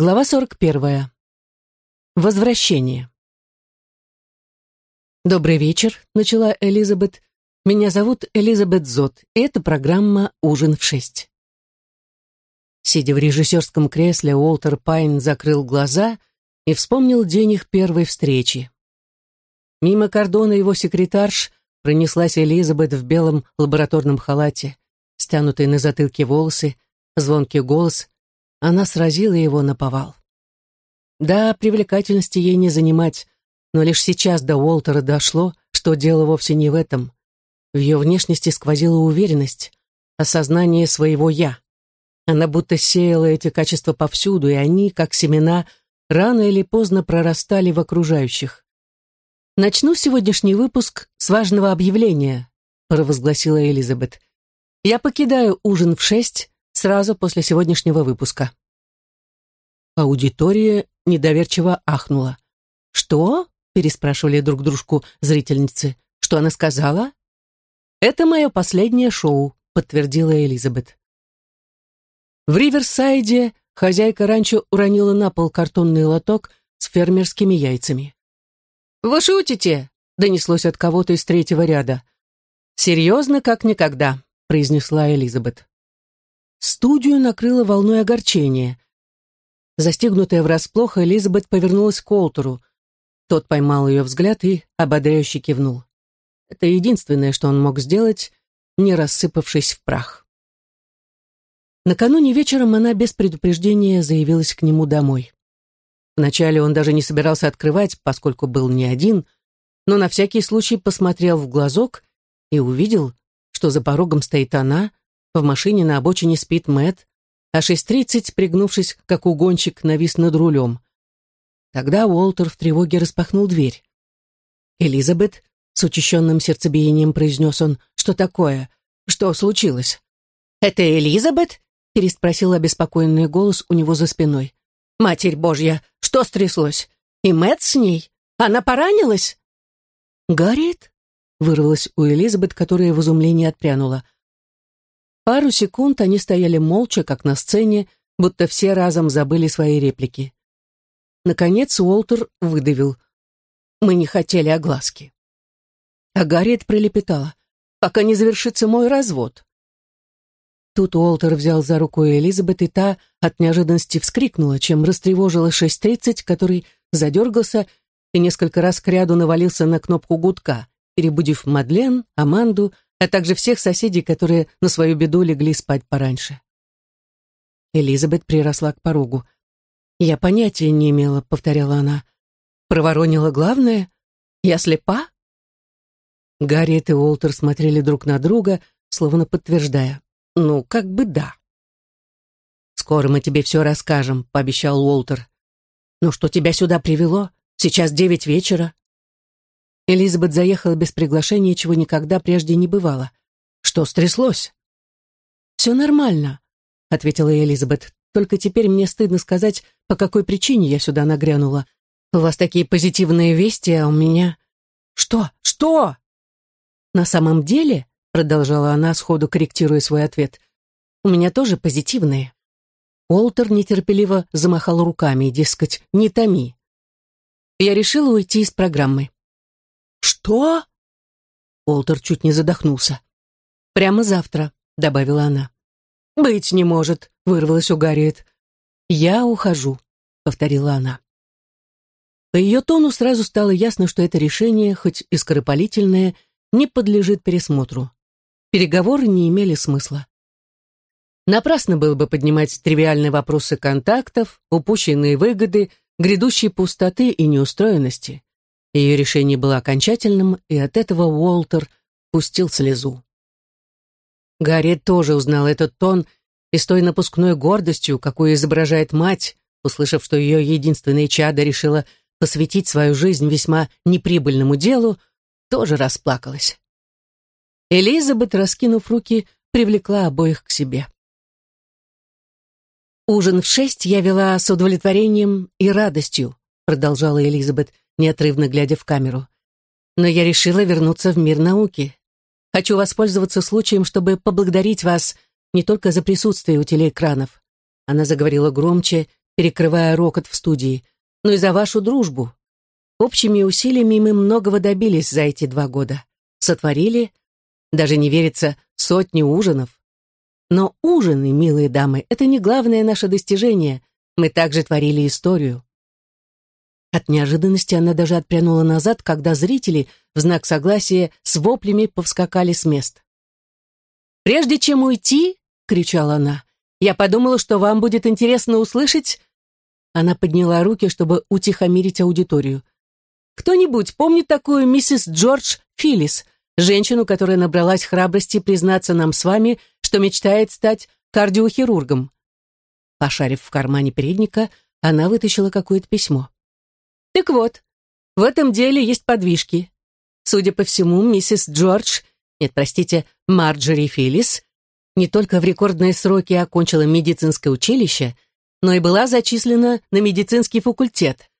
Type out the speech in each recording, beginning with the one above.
Глава 41. Возвращение. «Добрый вечер», — начала Элизабет. «Меня зовут Элизабет Зот, и это программа «Ужин в шесть». Сидя в режиссерском кресле, Уолтер Пайн закрыл глаза и вспомнил день их первой встречи. Мимо кордона его секретарш пронеслась Элизабет в белом лабораторном халате, стянутые на затылке волосы, звонкий голос. Она сразила его на повал. Да, привлекательности ей не занимать, но лишь сейчас до Уолтера дошло, что дело вовсе не в этом. В ее внешности сквозила уверенность, осознание своего «я». Она будто сеяла эти качества повсюду, и они, как семена, рано или поздно прорастали в окружающих. «Начну сегодняшний выпуск с важного объявления», провозгласила Элизабет. «Я покидаю ужин в шесть сразу после сегодняшнего выпуска». Аудитория недоверчиво ахнула. «Что?» — переспрашивали друг дружку зрительницы. «Что она сказала?» «Это мое последнее шоу», — подтвердила Элизабет. В Риверсайде хозяйка раньше уронила на пол картонный лоток с фермерскими яйцами. «Вы шутите?» — донеслось от кого-то из третьего ряда. «Серьезно, как никогда», — произнесла Элизабет. Студию накрыло волной огорчения. Застигнутая врасплох, Элизабет повернулась к Уолтеру. Тот поймал ее взгляд и ободряюще кивнул. Это единственное, что он мог сделать, не рассыпавшись в прах. Накануне вечером она без предупреждения заявилась к нему домой. Вначале он даже не собирался открывать, поскольку был не один, но на всякий случай посмотрел в глазок и увидел, что за порогом стоит она, в машине на обочине спит Мэтт, а 6.30, пригнувшись, как угонщик, навис над рулем. Тогда Уолтер в тревоге распахнул дверь. «Элизабет», — с учащенным сердцебиением произнес он, — «что такое? Что случилось?» «Это Элизабет?» — переспросил обеспокоенный голос у него за спиной. «Матерь Божья, что стряслось? И Мэтт с ней? Она поранилась?» «Гарриет?» — вырвалась у Элизабет, которая в изумлении отпрянула. Пару секунд они стояли молча, как на сцене, будто все разом забыли свои реплики. Наконец Уолтер выдавил. «Мы не хотели огласки». А Гарриет пролепетала. «Пока не завершится мой развод». Тут Уолтер взял за руку Элизабет, и та от неожиданности вскрикнула, чем растревожила 6.30, который задергался и несколько раз кряду навалился на кнопку гудка, перебудив Мадлен, Аманду, а также всех соседей, которые на свою беду легли спать пораньше. Элизабет приросла к порогу. «Я понятия не имела», — повторяла она. «Проворонила главное? Я слепа?» Гарриет и Уолтер смотрели друг на друга, словно подтверждая. «Ну, как бы да». «Скоро мы тебе все расскажем», — пообещал Уолтер. «Ну, что тебя сюда привело? Сейчас девять вечера». Элизабет заехала без приглашения, чего никогда прежде не бывало. Что стряслось? «Все нормально», — ответила Элизабет. «Только теперь мне стыдно сказать, по какой причине я сюда нагрянула. У вас такие позитивные вести, а у меня...» «Что? Что?» «На самом деле», — продолжала она, сходу корректируя свой ответ, «у меня тоже позитивные». Уолтер нетерпеливо замахал руками, дескать, «не томи». Я решила уйти из программы. «Что?» Уолтер чуть не задохнулся. «Прямо завтра», — добавила она. «Быть не может», — вырвалась у Гарриет. «Я ухожу», — повторила она. По ее тону сразу стало ясно, что это решение, хоть и скоропалительное, не подлежит пересмотру. Переговоры не имели смысла. Напрасно было бы поднимать тривиальные вопросы контактов, упущенные выгоды, грядущей пустоты и неустроенности. Ее решение было окончательным, и от этого Уолтер пустил слезу. Гарри тоже узнал этот тон и с той напускной гордостью, какую изображает мать, услышав, что ее единственное чадо решила посвятить свою жизнь весьма неприбыльному делу, тоже расплакалась. Элизабет, раскинув руки, привлекла обоих к себе. «Ужин в шесть я вела с удовлетворением и радостью», продолжала Элизабет, неотрывно глядя в камеру. «Но я решила вернуться в мир науки. Хочу воспользоваться случаем, чтобы поблагодарить вас не только за присутствие у телеэкранов». Она заговорила громче, перекрывая рокот в студии, но и за вашу дружбу. Общими усилиями мы многого добились за эти два года. Сотворили, даже не верится, сотни ужинов. Но ужины, милые дамы, это не главное наше достижение. Мы также творили историю. От неожиданности она даже отпрянула назад, когда зрители в знак согласия с воплями повскакали с мест. «Прежде чем уйти», — кричала она, — «я подумала, что вам будет интересно услышать...» Она подняла руки, чтобы утихомирить аудиторию. «Кто-нибудь помнит такую миссис Джордж Филлис, женщину, которая набралась храбрости признаться нам с вами, что мечтает стать кардиохирургом?» Пошарив в кармане передника, она вытащила какое-то письмо. Так вот, в этом деле есть подвижки. Судя по всему, миссис Джордж, нет, простите, Марджори Филлис, не только в рекордные сроки окончила медицинское училище, но и была зачислена на медицинский факультет.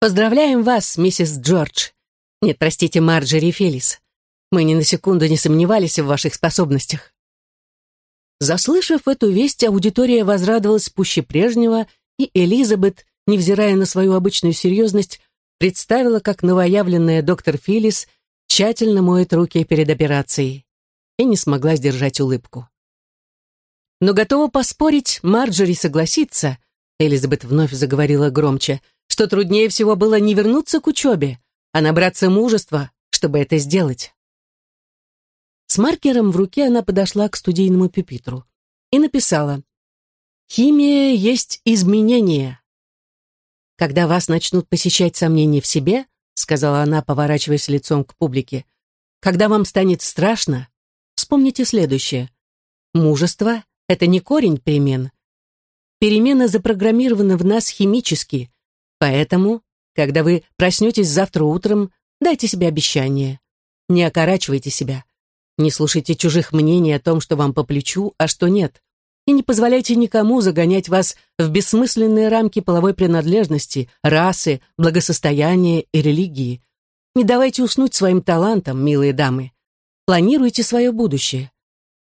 Поздравляем вас, миссис Джордж. Нет, простите, Марджори Филлис. Мы ни на секунду не сомневались в ваших способностях. Заслышав эту весть, аудитория возрадовалась пуще прежнего, и Элизабет невзирая на свою обычную серьезность, представила, как новоявленная доктор Филлис тщательно моет руки перед операцией и не смогла сдержать улыбку. Но готова поспорить, Марджори согласится, Элизабет вновь заговорила громче, что труднее всего было не вернуться к учебе, а набраться мужества, чтобы это сделать. С маркером в руке она подошла к студийному пюпитру и написала «Химия есть изменение, когда вас начнут посещать сомнения в себе, сказала она, поворачиваясь лицом к публике, когда вам станет страшно, вспомните следующее. Мужество — это не корень перемен. Перемены запрограммированы в нас химически, поэтому, когда вы проснетесь завтра утром, дайте себе обещание. Не окорачивайте себя. Не слушайте чужих мнений о том, что вам по плечу, а что нет и не позволяйте никому загонять вас в бессмысленные рамки половой принадлежности, расы, благосостояния и религии. Не давайте уснуть своим талантам, милые дамы. Планируйте свое будущее.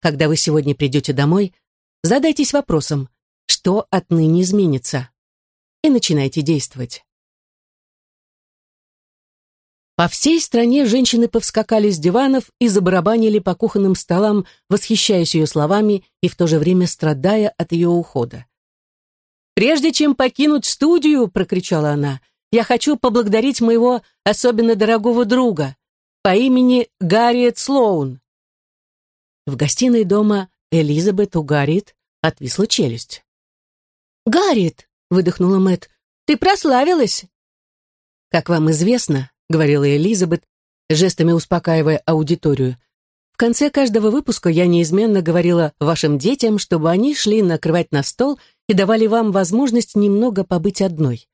Когда вы сегодня придете домой, задайтесь вопросом, что отныне изменится, и начинайте действовать. По всей стране женщины повскакали с диванов и забарабанили по кухонным столам, восхищаясь ее словами и в то же время страдая от ее ухода. «Прежде чем покинуть студию», — прокричала она, «я хочу поблагодарить моего особенно дорогого друга по имени Гарриет Слоун». В гостиной дома Элизабет у Гарриет отвисла челюсть. «Гарриет!» — выдохнула Мэт, «Ты прославилась!» «Как вам известно, — говорила Элизабет, жестами успокаивая аудиторию. «В конце каждого выпуска я неизменно говорила вашим детям, чтобы они шли накрывать на стол и давали вам возможность немного побыть одной.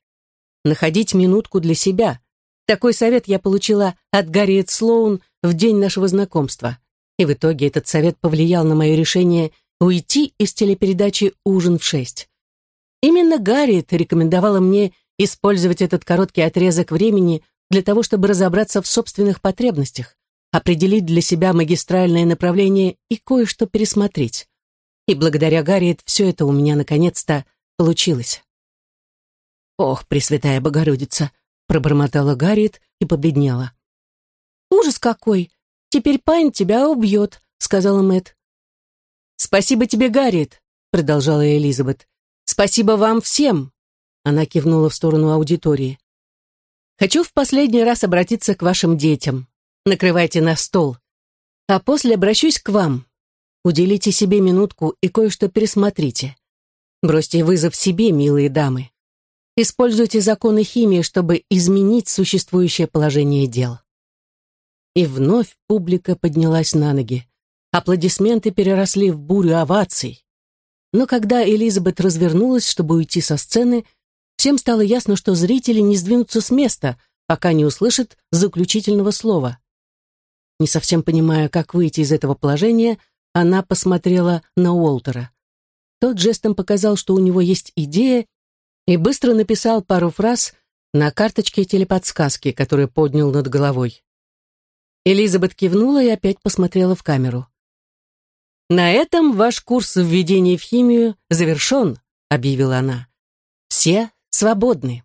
Находить минутку для себя. Такой совет я получила от Гарриет Слоун в день нашего знакомства. И в итоге этот совет повлиял на мое решение уйти из телепередачи «Ужин в шесть». Именно Гарриет рекомендовала мне использовать этот короткий отрезок времени для того, чтобы разобраться в собственных потребностях, определить для себя магистральное направление и кое-что пересмотреть. И благодаря Гарриет все это у меня наконец-то получилось. «Ох, Пресвятая Богородица!» — пробормотала Гарриет и побледнела. «Ужас какой! Теперь Пайн тебя убьет», — сказала Мэт. «Спасибо тебе, Гарриет», — продолжала Элизабет. «Спасибо вам всем!» Она кивнула в сторону аудитории. Хочу в последний раз обратиться к вашим детям. Накрывайте на стол. А после обращусь к вам. Уделите себе минутку и кое-что пересмотрите. Бросьте вызов себе, милые дамы. Используйте законы химии, чтобы изменить существующее положение дел. И вновь публика поднялась на ноги. Аплодисменты переросли в бурю оваций. Но когда Элизабет развернулась, чтобы уйти со сцены, Всем стало ясно, что зрители не сдвинутся с места, пока не услышат заключительного слова. Не совсем понимая, как выйти из этого положения, она посмотрела на Уолтера. Тот жестом показал, что у него есть идея, и быстро написал пару фраз на карточке телеподсказки, которую поднял над головой. Элизабет кивнула и опять посмотрела в камеру. «На этом ваш курс введения в химию завершен», — объявила она. Все свободны.